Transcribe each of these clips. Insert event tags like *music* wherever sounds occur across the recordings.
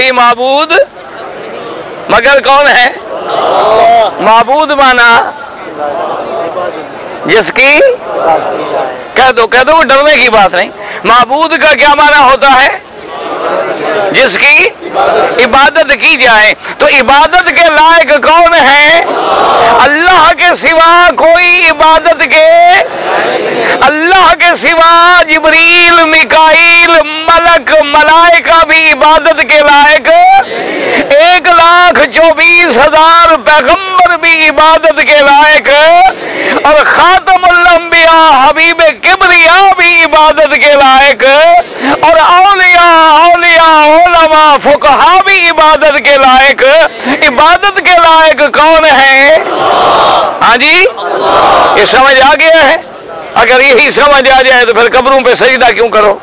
کوئی معبود؟ مگر کون ہے؟ معبود مانا جس کی کہہ دو کہہ دو، وہ ڈرنے کی بات نہیں۔ معبود کا کیا معنی ہوتا ہے؟ جس کی عبادت کی جائے۔ تو عبادت کے لائق کون ہے اللہ کے سوا کوئی عبادت کے اللہ کے سوا جبریل مکائیل ملک، ملائکہ بھی عبادت کے لائق۔ ایک لاکھ چوبیس ہزار پیغمبر بھی عبادت کے لائق۔ اور خاتم الانبیاء، حبیب کبریا بھی عبادت کے لائق، اور اولیاء اولیاء، علماء، فقہا بھی عبادت کے لائق۔ عبادت کے لائق کون ہے؟ ہاں جی؟ یہ سمجھ آ گیا ہے؟ اگر یہی سمجھ آ جائے تو پھر قبروں پہ سجدہ کیوں کرو؟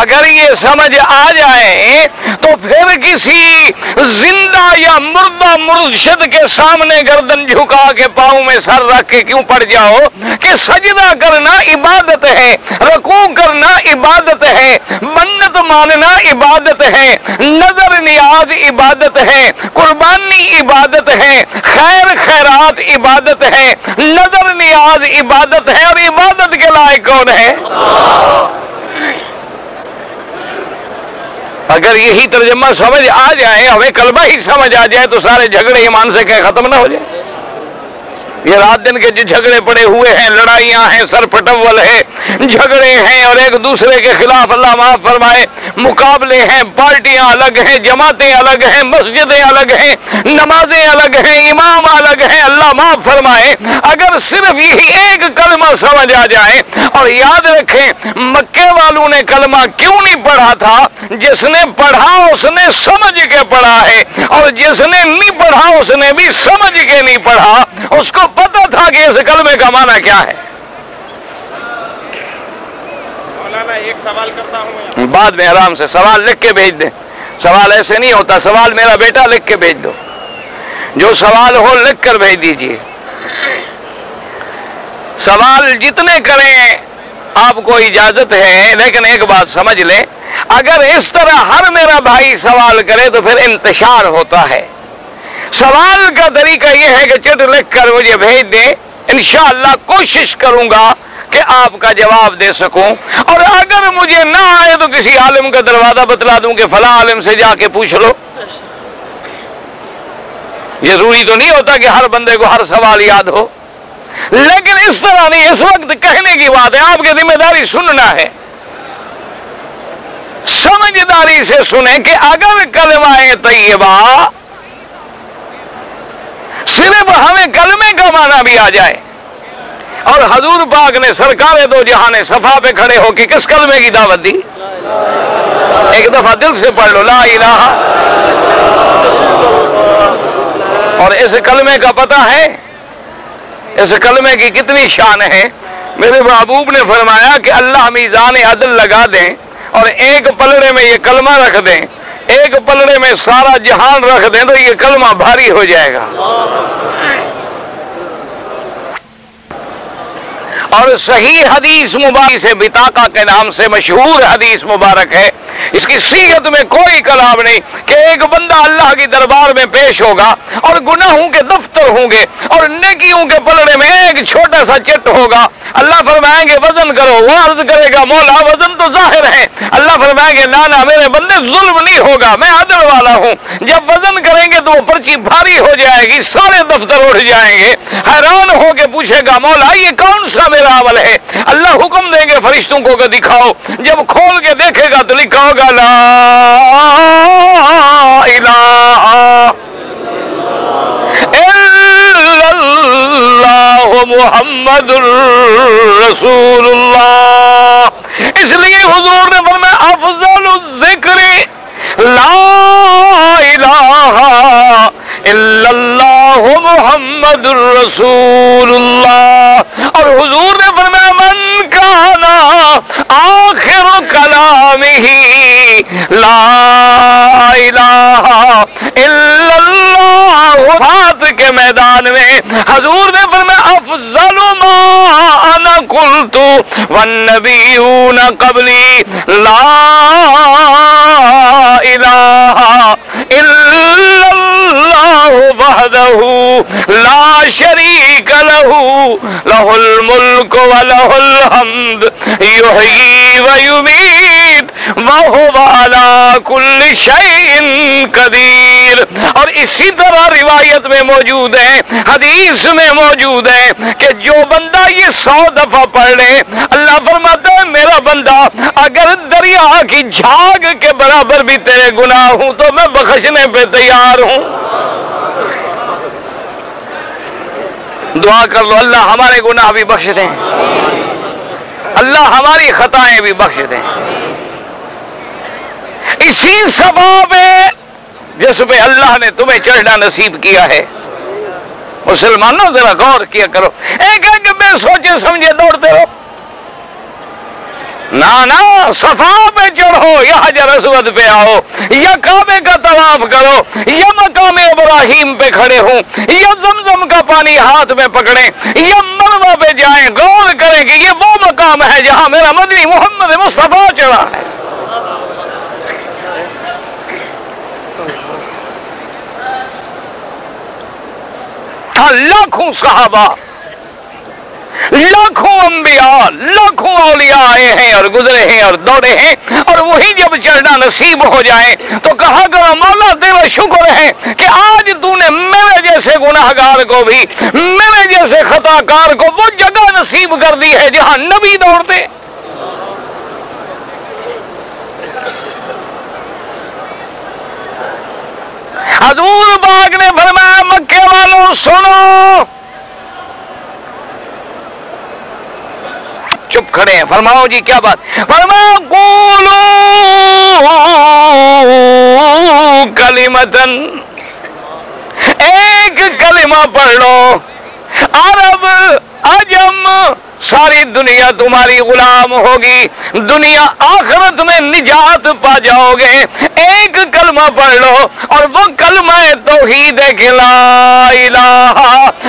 اگر یہ سمجھ آ جائے تو پھر کسی زندہ یا مردہ مرشد کے سامنے گردن جھکا کے پاؤں میں سر رکھ کے کیوں پڑ جاؤ کہ سجدہ کرنا عبادت ہے، رکوع کرنا عبادت ہے منت ماننا عبادت ہے، نظر نیاز عبادت ہے، قربانی عبادت ہے، خیر خیرات عبادت ہے، نظر نیاز عبادت ہے اور عبادت کے لائق کون ہے؟ اگر یہی ترجمہ سمجھ آ جائے، ہمیں کلمہ ہی سمجھ آ جائے، تو سارے جھگڑے ایمان سے کہ ختم نہ ہو جائے یہ رات دن کے جو جھگڑے پڑے ہوئے ہیں، لڑائیاں ہیں، سر پٹول ہے جھگڑے ہیں اور ایک دوسرے کے خلاف اللہ معاف فرمائے۔ مقابلے ہیں، پارٹیاں الگ ہیں، جماعتیں الگ ہیں، مسجدیں الگ ہیں، نمازیں الگ ہیں، امام الگ ہیں۔ اللہ معاف فرمائے۔ اگر صرف یہی ایک کلمہ سمجھ آ جائے اور یاد رکھیں، مکے والوں نے کلمہ کیوں نہیں پڑھا تھا؟ جس نے پڑھا، اس نے سمجھ کے پڑھا ہے۔ اور جس نے نہیں پڑھا، اس نے بھی سمجھ کے نہیں پڑھا۔ اس کو پتا تھا کہ اس کلمے کا معنی کیا ہے۔ ایک سوال کرتا ہوں بعد میں آرام سے سوال لکھ کے بھیج دیں۔ سوال ایسے نہیں ہوتا، سوال میرا بیٹا لکھ کے بھیج دو۔ جو سوال ہو لکھ کر بھیج دیجیے۔ سوال جتنے کریں، آپ کو اجازت ہے، لیکن ایک بات سمجھ لیں۔ اگر اس طرح ہر میرا بھائی سوال کرے تو پھر انتشار ہوتا ہے۔ سوال کا طریقہ یہ ہے کہ چٹ لکھ کر مجھے بھیج دیں۔ انشاءاللہ کوشش کروں گا کہ آپ کا جواب دے سکوں۔ اور اگر مجھے نہ آئے تو کسی عالم کا دروازہ بتلا دوں کہ فلاں عالم سے جا کے پوچھ لو۔ یہ ضروری تو نہیں ہوتا کہ ہر بندے کو ہر سوال یاد ہو۔ لیکن اس طرح نہیں، اس وقت کہنے کی بات ہے، آپ کی ذمہ داری سننا ہے۔ سمجھداری سے سنیں کہ اگر کلمہ طیبہ صرف ہمیں کلمے کا معنی بھی آ جائے۔ اور حضور پاک نے سرکار دو جہاں نے صفا پہ کھڑے ہو کے کس کلمے کی دعوت دی؟ ایک دفعہ دل سے پڑھ لو، لا الہ اور اس کلمے کا پتہ ہے، اس کلمے کی کتنی شان ہے۔ میرے محبوب نے فرمایا کہ اللہ میزان عدل لگا دیں اور ایک پلڑے میں یہ کلمہ رکھ دیں، ایک پلڑے میں سارا جہان رکھ دیں تو یہ کلمہ بھاری ہو جائے گا۔ اور صحیح حدیث مبارک سے بتاقا کے نام سے مشہور حدیث مبارک ہے۔ اس کی صحت میں کوئی کلام نہیں کہ ایک بندہ اللہ کی دربار میں پیش ہوگا اور گناہوں کے دفتر ہوں گے اور نیکیوں کے پلڑے میں ایک چھوٹا سا چٹ ہوگا۔ اللہ فرمائیں گے، وزن کرو، وہ عرض کرے گا، مولا، وزن تو ظاہر ہے۔ اللہ فرمائیں گے، نانا، میرے بندے، ظلم نہیں ہوگا، میں عدل والا ہوں۔ جب وزن کریں گے تو وہ پرچی بھاری ہو جائے گی، سارے دفتر اٹھ جائیں گے۔ حیران ہو کے پوچھے گا، مولا، یہ کون سا میرا عمل ہے؟ اللہ حکم دیں گے، فرشتوں کو کہ دکھاؤ۔ جب کھول کے دیکھے گا تو لکھا ہوگا، لا الہ الا اللہ محمد رسول اللہ اس لیے حضور نے فرمایا، افضل الذکر، لا الہ الا اللہ محمد رسول اللہ اور حضور نے فرمایا، من کانا آخر کلام ہی لا الہ الا اللہ بات کے میدان میں حضور نے فرمایا، افضل ما انا قلت والنبيون قبلي لا إله إلا الله وحده لا شريك له له الملك وله الحمد يحيي ويميت وهو على كل شيء قدير اور اسی طرح روایت میں موجود ہے، حدیث میں موجود ہے کہ جو بندہ یہ سو دفعہ پڑھ لے، اللہ فرماتا ہے، میرا بندہ، اگر دریا کی جھاگ کے برابر بھی تیرے گناہ ہوں تو میں بخشنے پہ تیار ہوں۔ دعا کر لو، اللہ ہمارے گناہ بھی بخش دیں اللہ ہماری خطائیں بھی بخش دیں اسی سباب ہے جس پہ اللہ نے تمہیں چڑھنا نصیب کیا ہے۔ مسلمانوں، ذرا غور کیا کرو۔ ایک ایک بے سوچے، سمجھے، دوڑتے رہو۔ نہ صفا پہ چڑھو، یا حجر اسود پہ آؤ، یا کعبے کا طواف کرو، یا مقام ابراہیم پہ کھڑے ہوں، یا زمزم کا پانی ہاتھ میں پکڑیں، یا مروا پہ جائیں۔ غور کریں کہ یہ وہ مقام ہے جہاں میرا مدنی محمد مصطفیٰ چڑھا ہے۔ لاکھوں صحابہ۔ لاکھوں انبیاء، لاکھوں اولیاء آئے ہیں اور گزرے ہیں اور دوڑے ہیں۔ اور وہی جب چڑھنا نصیب ہو جائے تو کہا کرو مولا تیرا شکر ہے کہ آج تو نے میرے جیسے گناہ گار کو بھی، میرے جیسے خطا کار کو وہ جگہ نصیب کر دی ہے جہاں نبی دوڑتے۔ حضور باغ نے فرمایا، مکے والوں، سنو۔ چپ کھڑے ہیں، فرماؤ جی کیا بات؟ فرماؤ گولو کلیمتن ایک کلمہ پڑھ لو۔ عرب اجم ساری دنیا تمہاری غلام ہوگی، دنیا آخرت میں نجات پا جاؤ گے۔ ایک کلمہ پڑھ لو اور وہ کلمہ توحید کہ لا الہ۔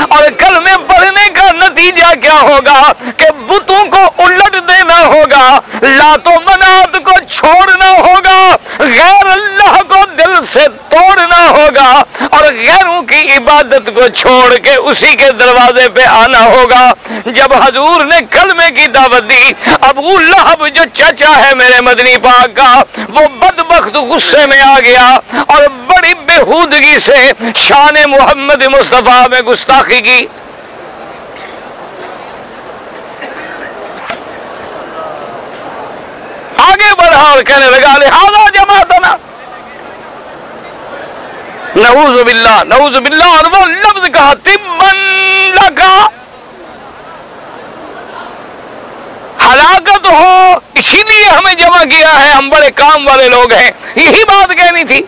اور کلمے پڑھنے کا نتیجہ کیا ہوگا؟ کہ بتوں کو الٹ دینا ہوگا لاتو منات کو چھوڑنا ہوگا، غیر اللہ کو دل سے توڑنا ہوگا اور غیروں کی عبادت کو چھوڑ کے اسی کے دروازے پہ آنا ہوگا۔ جب حضور نے کلمے کی دعوت دی ابو لہب جو چچا ہے میرے مدنی پاک کا، وہ بدبخت غصے میں آ گیا اور بڑی بےحودگی سے شان محمد مصطفیٰ میں گستاخی کی۔ آگے بڑھا اور کہنے لگا، لہٰذا جماعت نا نعوذ باللہ نعوذ باللہ، اور وہ لفظ کہا تبن لگا۔ ہلاکت ہو، اسی لیے ہمیں جمع کیا ہے۔ ہم بڑے کام والے لوگ ہیں۔ یہی بات کہنی تھی۔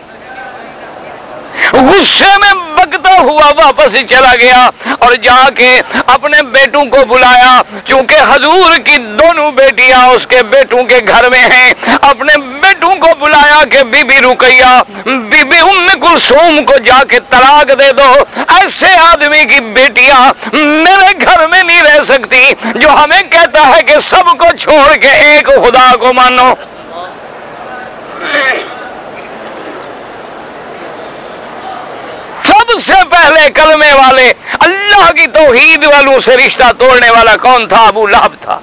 غصے میں بگتا ہوا واپس چلا گیا اور جا کے اپنے بیٹوں کو بلایا۔ چونکہ حضور کی دونوں بیٹیاں اس کے بیٹوں کے گھر میں ہیں۔ اپنے بیٹوں کو بلایا کہ بی بی رکیا بی بی ام کلسوم کو جا کے طلاق دے دو۔ ایسے آدمی کی بیٹیاں میرے گھر میں نہیں رہ سکتی، جو ہمیں کہتا ہے کہ سب کو چھوڑ کے ایک خدا کو مانو۔ سب سے پہلے کلمے والے اللہ کی توحید والوں سے رشتہ توڑنے والا کون تھا؟ ابو لہب تھا۔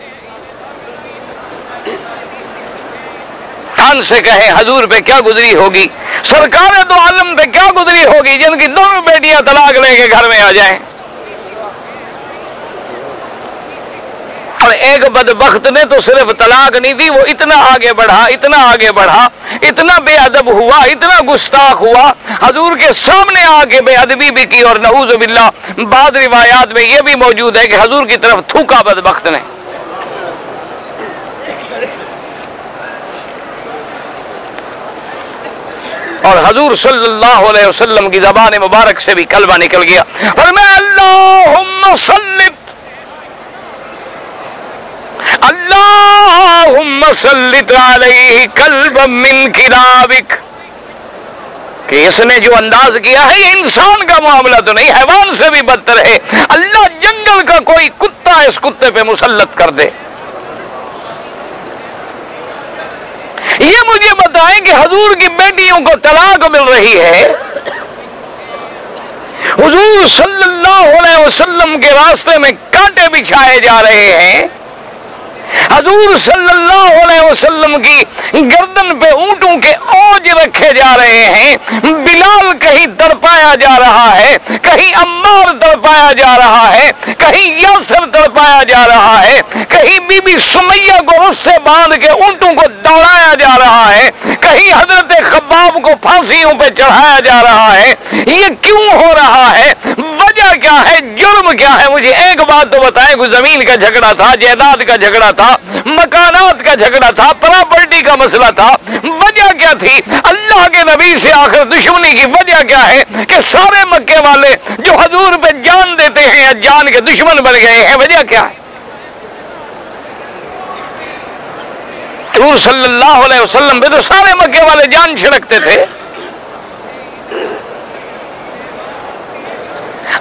کان سے کہے، حضور پہ کیا گزری ہوگی؟ سرکار دو عالم پہ کیا گزری ہوگی؟ جن کی دونوں بیٹیاں طلاق لے کے گھر میں آ جائیں۔ اور ایک بدبخت نے تو صرف طلاق نہیں دی، وہ اتنا آگے بڑھا، اتنا آگے بڑھا، اتنا بے ادب ہوا، اتنا گستاخ ہوا۔ حضور کے سامنے آ کے بے ادبی بھی کی، اور نعوذ باللہ بعد روایات میں یہ بھی موجود ہے کہ حضور کی طرف تھوکا بدبخت نے۔ اور حضور صلی اللہ علیہ وسلم کی زبان مبارک سے بھی کلمہ نکل گیا۔ اور میں اللہ سلط اللہ سلط علیہ کلب من کلابک کہ اس نے جو انداز کیا ہے، یہ انسان کا معاملہ تو نہیں، حیوان سے بھی بدتر ہے۔ اللہ جنگل کا کوئی کتا اس کتے پہ مسلط کر دے۔ یہ مجھے بتائیں کہ حضور کی بیٹیوں کو طلاق مل رہی ہے۔ حضور صلی اللہ علیہ وسلم کے راستے میں کانٹے بچھائے جا رہے ہیں۔ حضور صلی اللہ علیہ وسلم کی گردن پہ اونٹوں کے اوج رکھے جا رہے ہیں۔ بلال کہیں تڑپایا جا رہا ہے، کہیں امار تڑپایا جا رہا ہے، کہیں یاسر تڑپایا جا رہا ہے، کہیں بی بی سمیہ کو رس سے باندھ کے اونٹوں کو دوڑایا جا رہا ہے، کہیں حضرت خباب کو پھانسیوں پہ چڑھایا جا رہا ہے۔ یہ کیوں ہو رہا ہے؟ وجہ کیا ہے؟ جرم کیا ہے؟ مجھے ایک بات تو بتائیں کوئی زمین کا جھگڑا تھا، جائیداد کا جھگڑا تھا مکانات کا جھگڑا تھا، پراپرٹی کا مسئلہ تھا۔ وجہ کیا تھی؟ اللہ کے نبی سے آخر دشمنی کی وجہ کیا ہے کہ سارے مکے والے جو حضور پہ جان دیتے ہیں، یا جان کے دشمن بن گئے ہیں، وجہ کیا ہے؟ حضور صلی اللہ علیہ وسلم پہ تو سارے مکے والے جان چھڑکتے تھے۔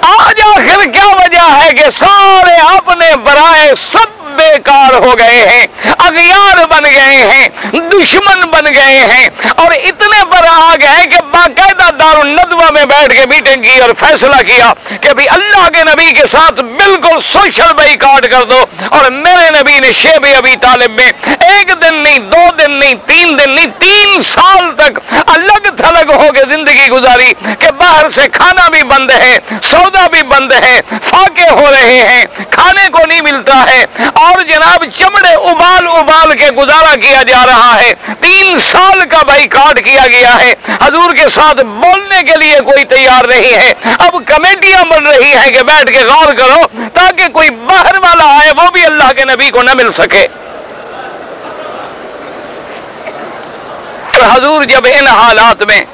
آج آخر کیا وجہ ہے کہ سارے اپنے برائے سب بیکار ہو گئے ہیں، اغیار بن گئے ہیں، دشمن بن گئے ہیں۔ اور اتنے پر آ گئے کہ باقاعدہ دار الندوہ میں بیٹھ کے میٹنگ کی اور فیصلہ کیا کہ بھی اللہ کے نبی کے ساتھ بالکل سوشل بائی کر دو۔ اور میرے نبی نے شیب ابھی طالب میں ایک دن نہیں، دو دن نہیں، تین دن نہیں، تین سال تک الگ تھلگ ہو کے زندگی گزاری کہ باہر سے کھانا بھی بند ہے، سودا بھی بند ہے، فاقے ہو رہے ہیں، کھانے کو نہیں ملتا ہے۔ اور جناب چمڑے ابال ابال کے گزارا کیا جا رہا ہے۔ تین سال کا بھائی کاٹ کیا گیا ہے۔ حضور کے ساتھ بولنے کے لیے کوئی تیار نہیں ہے۔ اب کمیٹیاں بن رہی ہیں کہ بیٹھ کے غور کرو تاکہ کوئی باہر والا آئے، وہ بھی اللہ کے نبی کو نہ مل سکے۔ حضور جب ان حالات میں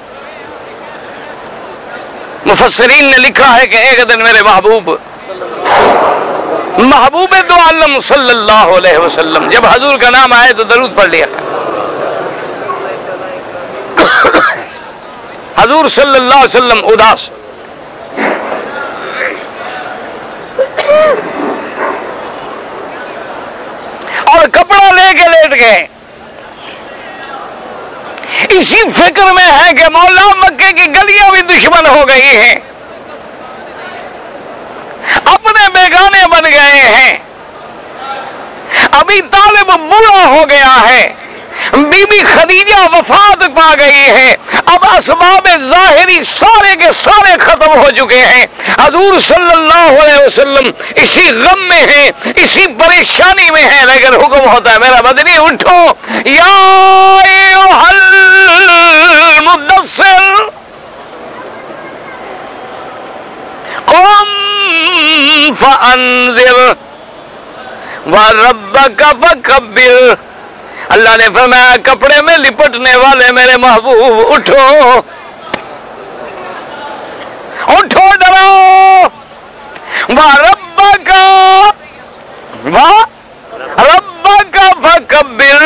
مفسرین نے لکھا ہے کہ ایک دن میرے محبوب محبوب دو عالم صلی اللہ علیہ وسلم، جب حضور کا نام آئے تو درود پڑھ لیا۔ حضور صلی اللہ علیہ وسلم اداس۔ اور کپڑا لے کے لیٹ گئے۔ اسی فکر میں ہے کہ مولا مکے کی گلیاں بھی دشمن ہو گئی ہیں۔ اپنے بیگانے بن گئے ہیں۔ ابھی طالب بوڑھا ہو گیا ہے۔ بی بی خدیجہ وفات پا گئی ہے۔ اب اسباب ظاہری سارے کے سارے ختم ہو چکے ہیں۔ حضور صلی اللہ علیہ وسلم اسی غم میں ہیں، اسی پریشانی میں ہیں۔ لیکن حکم ہوتا ہے، میرا بدنی اٹھو۔ یا مدثر قم فانذر وربك فكبر اللہ نے فرمایا، کپڑے میں لپٹنے والے میرے محبوب اٹھو۔ اٹھو ڈرو رب کا رب کا فکبر۔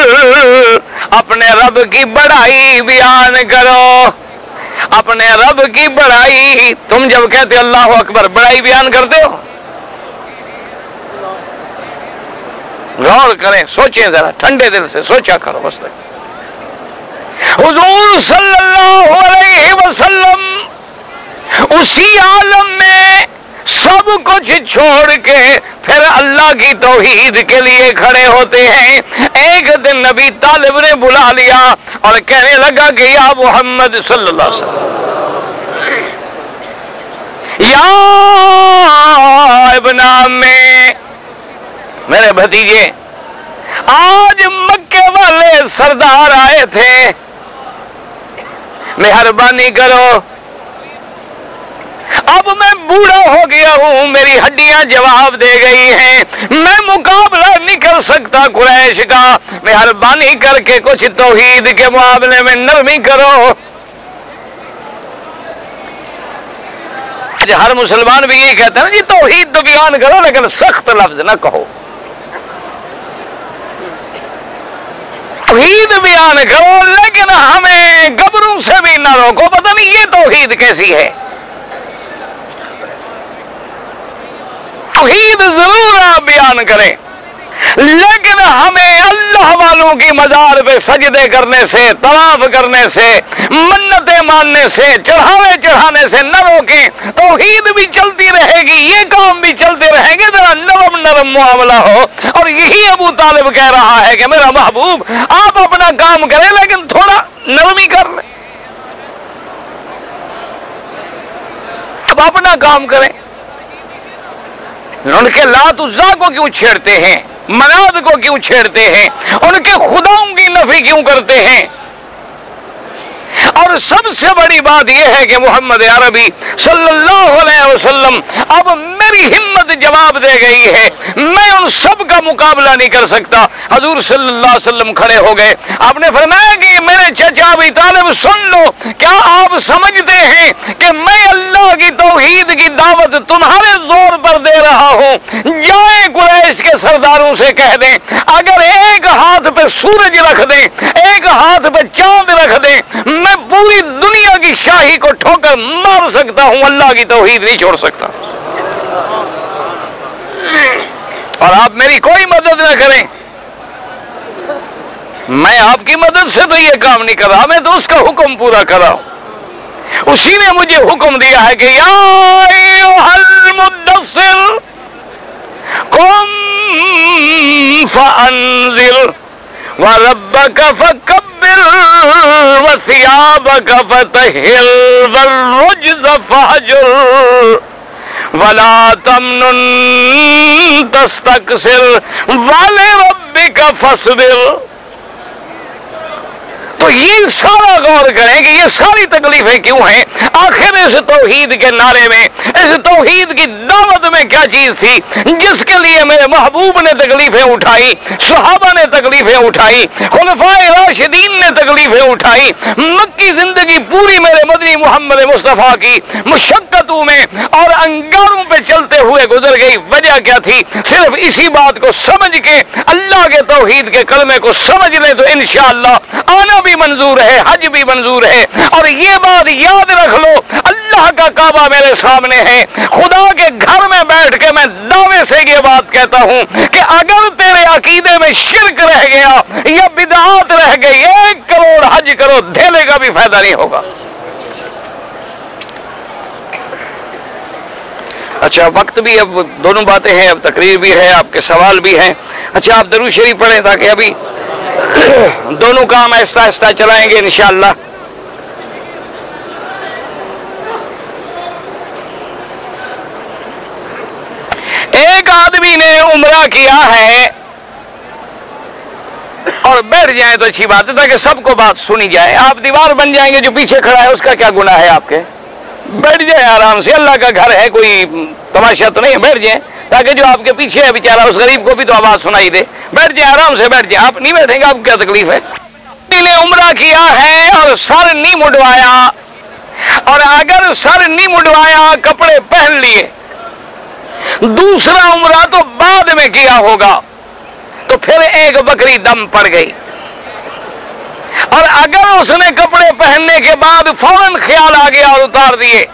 اپنے رب کی بڑائی بیان کرو۔ اپنے رب کی بڑائی، تم جب کہتے اللہ اکبر، بڑائی بیان کرتے ہو؟ غور کریں، سوچیں ذرا، ٹھنڈے دل سے سوچا کرو بس۔ حضور صلی اللہ علیہ وسلم اسی عالم میں سب کچھ چھوڑ کے پھر اللہ کی توحید کے لیے کھڑے ہوتے ہیں۔ ایک دن نبی طالب نے بلا لیا اور کہنے لگا کہ یا محمد صلی اللہ علیہ وسلم، یا ابن میں میرے بھتیجے، آج مکے والے سردار آئے تھے۔ مہربانی کرو۔ اب میں بوڑھا ہو گیا ہوں، میری ہڈیاں جواب دے گئی ہیں۔ میں مقابلہ نہیں کر سکتا قریش کا۔ مہربانی کر کے کچھ توحید کے معاملے میں نرمی کرو۔ آج ہر مسلمان بھی یہی کہتا ہے جی توحید تو بیان کرو، لیکن سخت لفظ نہ کہو۔ توحید بیان کرو، لیکن ہمیں گبروں سے بھی نہ روکو۔ پتہ نہیں یہ توحید کیسی ہے۔ توحید ضرور آپ بیان کریں۔ لیکن ہمیں اللہ والوں کی مزار پہ سجدے کرنے سے، طواف کرنے سے، منتیں ماننے سے، چڑھاوے چڑھانے سے نہ روکیں۔ توحید بھی چلتی رہے گی، یہ کام بھی چلتے رہیں گے۔ نرم معاملہ ہو اور یہی ابو طالب کہہ رہا ہے کہ میرا محبوب، آپ اپنا کام کریں لیکن تھوڑا نرمی کر لیں۔ اب اپنا کام کریں۔ ان کے لات ازا کو کیوں چھیڑتے ہیں؟ مناد کو کیوں چھیڑتے ہیں؟ ان کے خداؤں کی نفی کیوں کرتے ہیں؟ اور سب سے بڑی بات یہ ہے کہ محمد عربی صلی اللہ علیہ وسلم اب میری ہمت جواب دے گئی ہے۔ میں ان سب کا مقابلہ نہیں کر سکتا۔ حضور صلی اللہ علیہ وسلم کھڑے ہو گئے۔ آپ نے فرمایا کہ میرے چچا بھی طالب سن لو۔ کیا آپ سمجھتے ہیں کہ میں اللہ کی توحید کی دعوت تمہارے زور پر دے رہا ہوں؟ جائیں قریش کے سرداروں سے کہہ دیں۔ اگر ایک ہاتھ پہ سورج رکھ دیں ایک ہاتھ پہ چاند رکھ دیں، میں پوری دنیا کی شاہی کو ٹھوکر مار سکتا ہوں، اللہ کی توحید نہیں چھوڑ سکتا۔ اور آپ میری کوئی مدد نہ کریں۔ میں آپ کی مدد سے تو یہ کام نہیں کر رہا، میں تو اس کا حکم پورا کر رہا ہوں۔ اسی نے مجھے حکم دیا ہے کہ یا مدثر فانذر وربك فكبر وثيابك فتهل والرجز فهجر ولا تمنن تستكسر ولربك فاصبر تو یہ سارا غور کریں کہ یہ ساری تکلیفیں کیوں ہیں؟ آخر اس توحید کے نعرے میں، اس توحید کی دعوت میں کیا چیز تھی؟ جس کے لیے میرے محبوب نے تکلیفیں اٹھائی، صحابہ نے تکلیفیں اٹھائی، خلفائے راشدین نے تکلیفیں اٹھائی، مکی زندگی پوری میرے مدنی محمد مصطفیٰ کی مشقتوں میں اور انگاروں پہ چلتے ہوئے گزر گئی۔ وجہ کیا تھی؟ صرف اسی بات کو سمجھ کے، اللہ کے توحید کے کلمے کو سمجھ لیں تو انشاءاللہ آنا بھی منظور ہے، حج بھی منظور ہے، اور یہ بات یاد رکھ لو، اللہ کا کعبہ میرے سامنے ہے، خدا کے گھر میں بیٹھ کے میں دعوے سے یہ بات کہتا ہوں کہ اگر تیرے عقیدے میں شرک رہ گیا یا بدعات رہ گئی، ایک کروڑ حج کرو، دھیلے کا بھی فائدہ نہیں ہوگا۔ اچھا وقت بھی اب دونوں باتیں ہیں، اب تقریر بھی ہے، آپ کے سوال بھی ہیں۔ اچھا آپ درو شریف پڑھیں تاکہ ابھی *coughs* دونوں کام ایسا ایسا چلائیں گے انشاءاللہ۔ ایک آدمی نے عمرہ کیا ہے اور بیٹھ جائیں تو اچھی بات ہے تاکہ سب کو بات سنی جائے۔ آپ دیوار بن جائیں گے جو پیچھے کھڑا ہے، اس کا کیا گناہ ہے آپ کے؟ بیٹھ جائیں آرام سے۔ اللہ کا گھر ہے، کوئی تماشا تو نہیں ہے بیٹھ جائیں۔ تاکہ جو آپ کے پیچھے ہے بیچارہ، اس غریب کو بھی تو آواز سنائی دے۔ بیٹھ جائیں، آرام سے بیٹھ جائیں۔ آپ نہیں بیٹھیں گے، آپ کو کیا تکلیف ہے؟ نے عمرہ کیا ہے اور سر نہیں مڈوایا۔ اور اگر سر نہیں مڈوایا، کپڑے پہن لیے۔ دوسرا عمرہ تو بعد میں کیا ہوگا؟ تو پھر ایک بکری دم پڑ گئی۔ اور اگر اس نے کپڑے پہننے کے بعد فوراً خیال آ گیا اور اتار دیے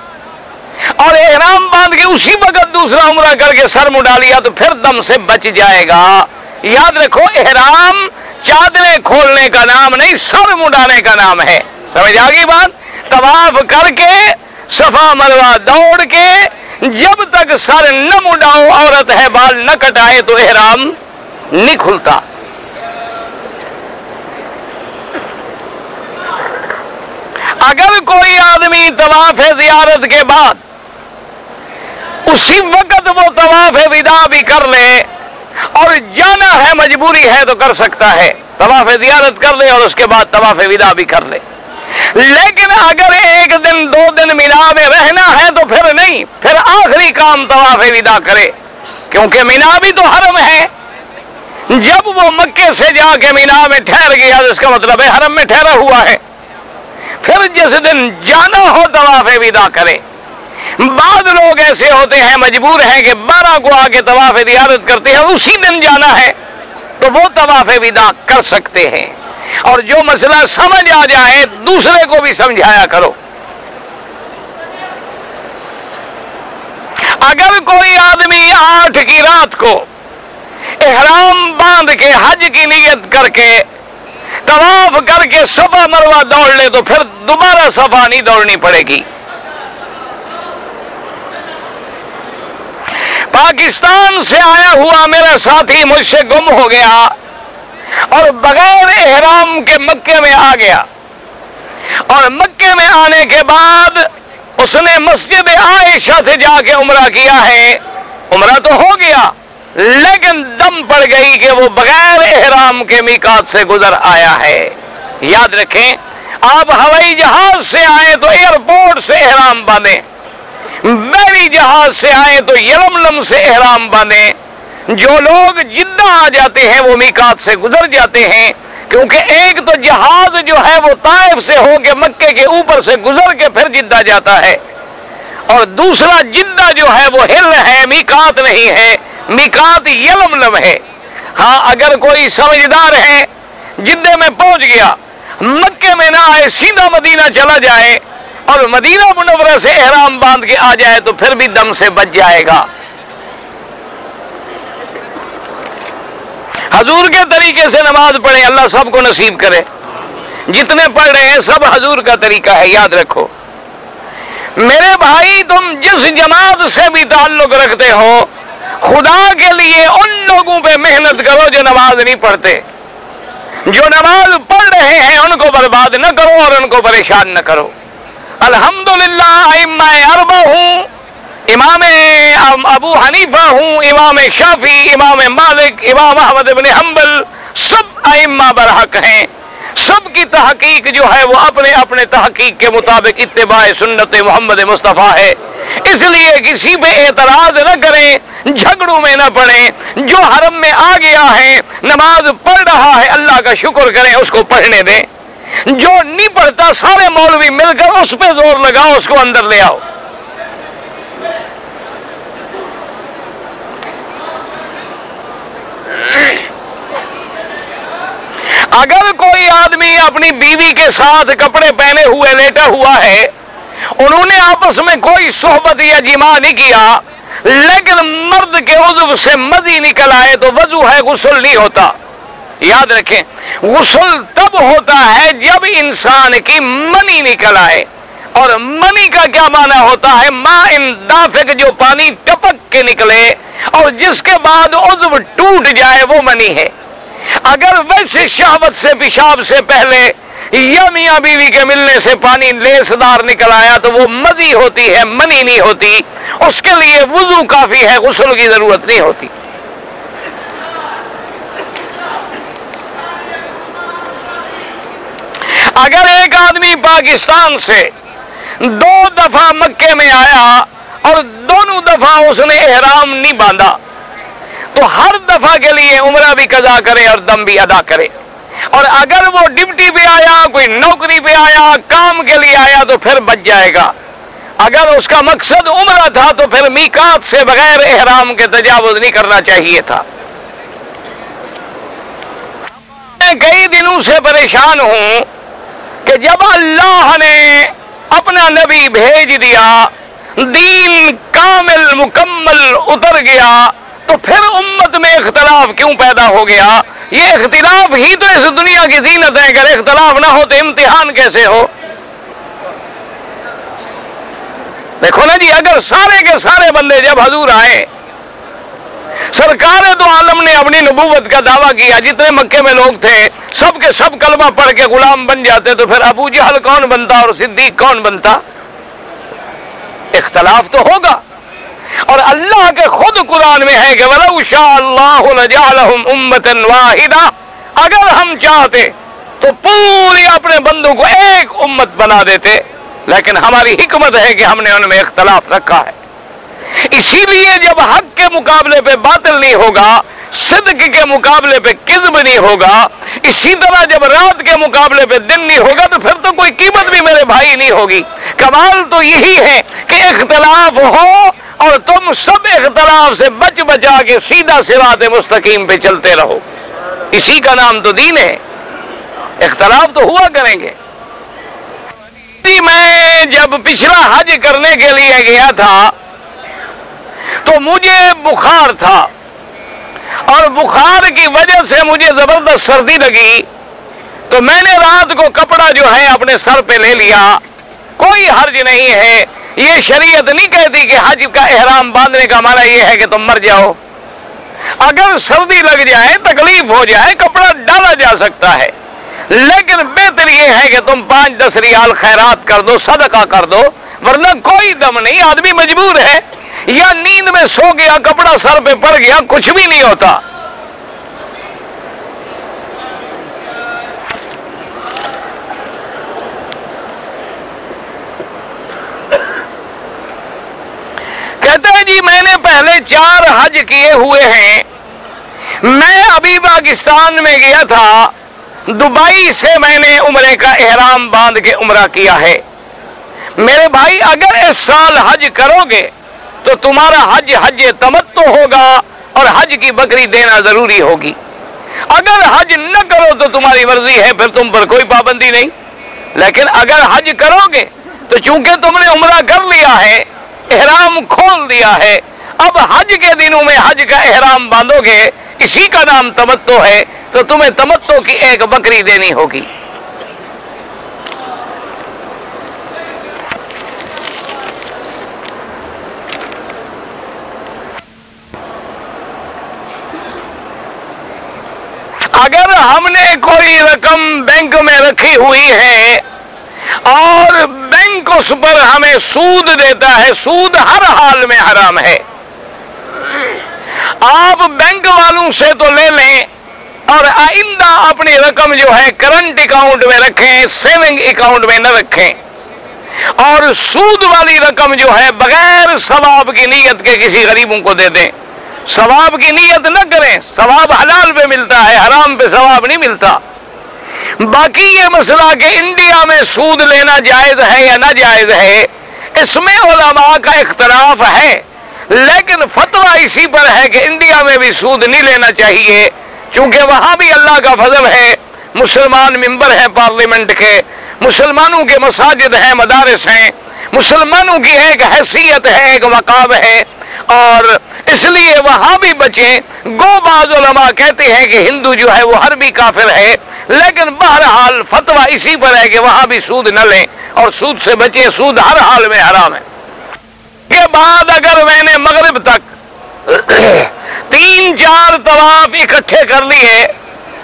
اور احرام باندھ کے اسی وقت دوسرا عمرہ کر کے سر مڈا لیا تو پھر دم سے بچ جائے گا۔ یاد رکھو، احرام چادریں کھولنے کا نام نہیں، سر مڈانے کا نام ہے۔ سمجھ آ گئی بات؟ طواف کر کے، صفا مروا دوڑ کے، جب تک سر نہ مڈاؤ، عورت ہے، بال نہ کٹائے تو احرام نہیں کھلتا۔ اگر کوئی آدمی طواف زیارت کے بعد اسی وقت وہ طواف ودا بھی کر لے اور جانا ہے، مجبوری ہے تو کر سکتا ہے۔ طواف زیارت کر لے اور اس کے بعد طواف ودا بھی کر لے۔ لیکن اگر ایک دن، دو دن مینا میں رہنا ہے تو پھر نہیں، پھر آخری کام طواف ودا کرے۔ کیونکہ مینا بھی تو حرم ہے۔ جب وہ مکے سے جا کے مینا میں ٹھہر گیا، اس کا مطلب ہے حرم میں ٹھہرا ہوا ہے۔ پھر جس دن جانا ہو طواف ودا کرے بعض لوگ ایسے ہوتے ہیں، مجبور ہیں کہ بارہ کو آ کے طواف دیارت کرتے ہیں، اسی دن جانا ہے۔ تو وہ طواف ودا کر سکتے ہیں۔ اور جو مسئلہ سمجھ آ جائے، دوسرے کو بھی سمجھایا کرو۔ اگر کوئی آدمی آٹھ کی رات کو احرام باندھ کے حج کی نیت کر کے طواف کر کے صفا مروا دوڑ لے تو پھر دوبارہ صفا نہیں دوڑنی پڑے گی۔ پاکستان سے آیا ہوا میرا ساتھی مجھ سے گم ہو گیا اور بغیر احرام کے مکے میں آ گیا۔ اور مکے میں آنے کے بعد اس نے مسجد عائشہ سے جا کے عمرہ کیا ہے۔ عمرہ تو ہو گیا۔ لیکن دم پڑ گئی کہ وہ بغیر احرام کے میکات سے گزر آیا ہے۔ یاد رکھیں، آپ ہوائی جہاز سے آئے تو ایئرپورٹ سے احرام باندھیں بحری جہاز سے آئے تو یلم سے احرام باندھیں۔ جو لوگ جدہ آ جاتے ہیں، وہ میکات سے گزر جاتے ہیں۔ کیونکہ ایک تو جہاز جو ہے، وہ طائف سے ہو کے مکے کے اوپر سے گزر کے پھر جدہ جاتا ہے۔ اور دوسرا جدہ جو ہے، وہ ہل ہے میکات نہیں ہے۔ میکات یلم لم ہے۔ ہاں اگر کوئی سمجھدار ہے، جدے میں پہنچ گیا، مکے میں نہ آئے، سیدھا مدینہ چلا جائے، اور مدینہ منورہ سے احرام باندھ کے آ جائے، تو پھر بھی دم سے بچ جائے گا۔ حضور کے طریقے سے نماز پڑھے اللہ سب کو نصیب کرے۔ جتنے پڑھ رہے ہیں، سب حضور کا طریقہ ہے، یاد رکھو۔ میرے بھائی، تم جس جماعت سے بھی تعلق رکھتے ہو خدا کے لیے ان لوگوں پہ محنت کرو جو نماز نہیں پڑھتے۔ جو نماز پڑھ رہے ہیں، ان کو برباد نہ کرو اور ان کو پریشان نہ کرو۔ الحمد للہ اربا ہوں، امام ابو حنیفہ ہوں، امام شافی امام مالک، امام احمد ابن حنبل، سب ائمہ برحق ہیں۔ سب کی تحقیق جو ہے، وہ اپنے اپنے تحقیق کے مطابق اتباع سنت محمد مصطفیٰ ہے۔ اس لیے کسی پہ اعتراض نہ کریں۔ جھگڑوں میں نہ پڑیں۔ جو حرم میں آ گیا ہے، نماز پڑھ رہا ہے، اللہ کا شکر کریں، اس کو پڑھنے دیں۔ جو نہیں پڑھتا، سارے مولوی مل کر اس پہ زور لگاؤ، اس کو اندر لے آؤ۔ اگر کوئی آدمی اپنی بیوی کے ساتھ کپڑے پہنے ہوئے لیٹا ہوا ہے، انہوں نے آپس میں کوئی صحبت یا جمع نہیں کیا لیکن مرد کے عضو سے مزی نکل آئے تو وضو ہے، غسل نہیں ہوتا۔ یاد رکھیں، غسل تب ہوتا ہے جب انسان کی منی نکل آئے۔ اور منی کا کیا معنی ہوتا ہے؟ ماں ان جو پانی ٹپک کے نکلے اور جس کے بعد عضو ٹوٹ جائے، وہ منی ہے۔ اگر ویسے شہوت سے، پیشاب سے پہلے یا میاں بیوی کے ملنے سے پانی لیسدار نکل آیا تو وہ مزی ہوتی ہے، منی نہیں ہوتی۔ اس کے لیے وضو کافی ہے، غسل کی ضرورت نہیں ہوتی۔ اگر ایک آدمی پاکستان سے دو دفعہ مکے میں آیا اور دونوں دفعہ اس نے احرام نہیں باندھا، تو ہر دفعہ کے لیے عمرہ بھی قضا کرے اور دم بھی ادا کرے۔ اور اگر وہ ڈپٹی پہ آیا، کوئی نوکری پہ آیا، کام کے لیے آیا تو پھر بچ جائے گا۔ اگر اس کا مقصد عمرہ تھا تو پھر میکات سے بغیر احرام کے تجاوز نہیں کرنا چاہیے تھا۔ میں کئی دنوں سے پریشان ہوں کہ جب اللہ نے اپنا نبی بھیج دیا، دین کامل مکمل اتر گیا تو پھر امت میں اختلاف کیوں پیدا ہو گیا؟ یہ اختلاف ہی تو اس دنیا کی زینت ہے، اگر اختلاف نہ ہو تو امتحان کیسے ہو؟ دیکھو نا جی اگر سارے کے سارے بندے جب حضور آئے، سرکار تو عالم نے اپنی نبوت کا دعویٰ کیا، جتنے مکے میں لوگ تھے، سب کے سب کلمہ پڑھ کے غلام بن جاتے تو پھر ابو جہل کون بنتا اور صدیق کون بنتا؟ اختلاف تو ہوگا۔ اور اللہ کے خود قرآن میں ہے کہ اللہ واحدہ اگر ہم چاہتے تو پوری اپنے بندوں کو ایک امت بنا دیتے۔ لیکن ہماری حکمت ہے کہ ہم نے ان میں اختلاف رکھا ہے۔ اسی لیے جب حق کے مقابلے پہ باطل نہیں ہوگا صدق کے مقابلے پہ کذب نہیں ہوگا، اسی طرح جب رات کے مقابلے پہ دن نہیں ہوگا، تو پھر تو کوئی قیمت بھی میرے بھائی نہیں ہوگی۔ کمال تو یہی ہے کہ اختلاف ہو اور تم سب اختلاف سے بچ بچا کے سیدھا سرات مستقیم پہ چلتے رہو۔ اسی کا نام تو دین ہے۔ اختلاف تو ہوا کریں گے۔ جی، میں جب پچھلا حج کرنے کے لیے گیا تھا، تو مجھے بخار تھا۔ اور بخار کی وجہ سے مجھے زبردست سردی لگی، تو میں نے رات کو کپڑا جو ہے اپنے سر پہ لے لیا۔ کوئی حرج نہیں ہے۔ یہ شریعت نہیں کہتی کہ حج کا احرام باندھنے کا مانا یہ ہے کہ تم مر جاؤ۔ اگر سردی لگ جائے، تکلیف ہو جائے، کپڑا ڈالا جا سکتا ہے۔ لیکن بہتر یہ ہے کہ تم پانچ دس ریال خیرات کر دو، صدقہ کر دو، ورنہ کوئی دم نہیں، آدمی مجبور ہے۔ یا نیند میں سو گیا، کپڑا سر پہ پڑ گیا، کچھ بھی نہیں ہوتا۔ کہتے ہیں جی میں نے پہلے چار حج کیے ہوئے ہیں۔ میں ابھی پاکستان میں گیا تھا۔ دبئی سے میں نے عمرے کا احرام باندھ کے عمرہ کیا ہے۔ میرے بھائی، اگر اس سال حج کرو گے تو تمہارا حج حج تمتو ہوگا اور حج کی بکری دینا ضروری ہوگی۔ اگر حج نہ کرو تو تمہاری مرضی ہے، پھر تم پر کوئی پابندی نہیں۔ لیکن اگر حج کرو گے تو چونکہ تم نے عمرہ کر لیا ہے، احرام کھول دیا ہے، اب حج کے دنوں میں حج کا احرام باندھو گے، اسی کا نام تمتو ہے، تو تمہیں تمتو کی ایک بکری دینی ہوگی۔ اگر ہم نے کوئی رقم بینک میں رکھی ہوئی ہے اور بینک اس پر ہمیں سود دیتا ہے، سود ہر حال میں حرام ہے۔ آپ بینک والوں سے تو لے لیں اور آئندہ اپنی رقم جو ہے کرنٹ اکاؤنٹ میں رکھیں، سیونگ اکاؤنٹ میں نہ رکھیں۔ اور سود والی رقم جو ہے بغیر ثواب کی نیت کے کسی غریبوں کو دے دیں۔ ثواب کی نیت نہ کریں، ثواب حلال پہ ملتا ہے، حرام پہ ثواب نہیں ملتا۔ باقی یہ مسئلہ کہ انڈیا میں سود لینا جائز ہے یا نہ جائز ہے، اس میں علماء کا اختلاف ہے۔ لیکن فتوا اسی پر ہے کہ انڈیا میں بھی سود نہیں لینا چاہیے، چونکہ وہاں بھی اللہ کا فضل ہے۔ مسلمان ممبر ہیں پارلیمنٹ کے، مسلمانوں کے مساجد ہیں، مدارس ہیں۔ مسلمانوں کی ایک حیثیت ہے، ایک مقام ہے۔ اور اس لیے وہاں بھی بچیں۔ گو باز علماء کہتے ہیں کہ ہندو جو ہے وہ ہر بھی کافر ہے، لیکن بہرحال فتوا اسی پر ہے کہ وہاں بھی سود نہ لیں اور سود سے بچیں۔ سود ہر حال میں حرام ہے۔ کے بعد اگر میں نے مغرب تک تین چار طواف اکٹھے کر لیے،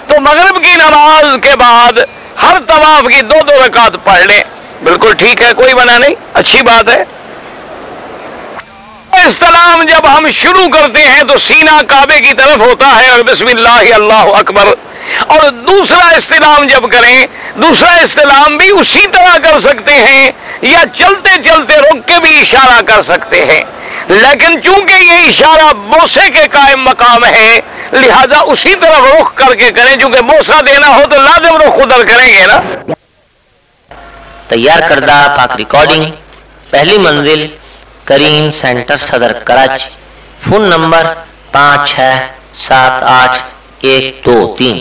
تو مغرب کی نماز کے بعد ہر طواف کی دو دو رکعت پڑھ لیں۔ بالکل ٹھیک ہے، کوئی بنا نہیں، اچھی بات ہے۔ استلام جب ہم شروع کرتے ہیں تو سینہ کعبے کی طرف ہوتا ہے اور بسم اللہ اللہ اکبر۔ اور دوسرا استلام جب کریں، دوسرا استلام بھی اسی طرح کر سکتے ہیں یا چلتے چلتے رک کے بھی اشارہ کر سکتے ہیں۔ لیکن چونکہ یہ اشارہ بوسے کے قائم مقام ہے، لہذا اسی طرف رخ کر کے کریں۔ چونکہ بوسا دینا ہو تو لازم رخ ادھر کریں گے نا۔ تیار کردہ پاک ریکارڈنگ، پہلی منزل کریم سینٹر صدر کراچی۔ فون نمبر پانچ چھ سات آٹھ ایک دو تین۔